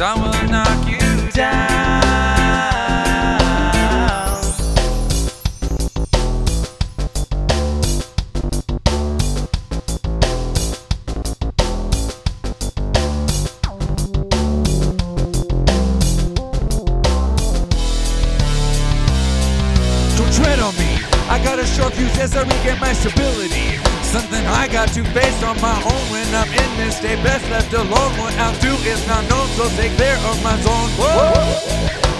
Some will knock you down. Don't tread on me. I got a short fuse as I regain my stability. Something I got to face on my own when I'm in this state. Best left alone. What I'll do is not known, so take care of my zone. Whoa.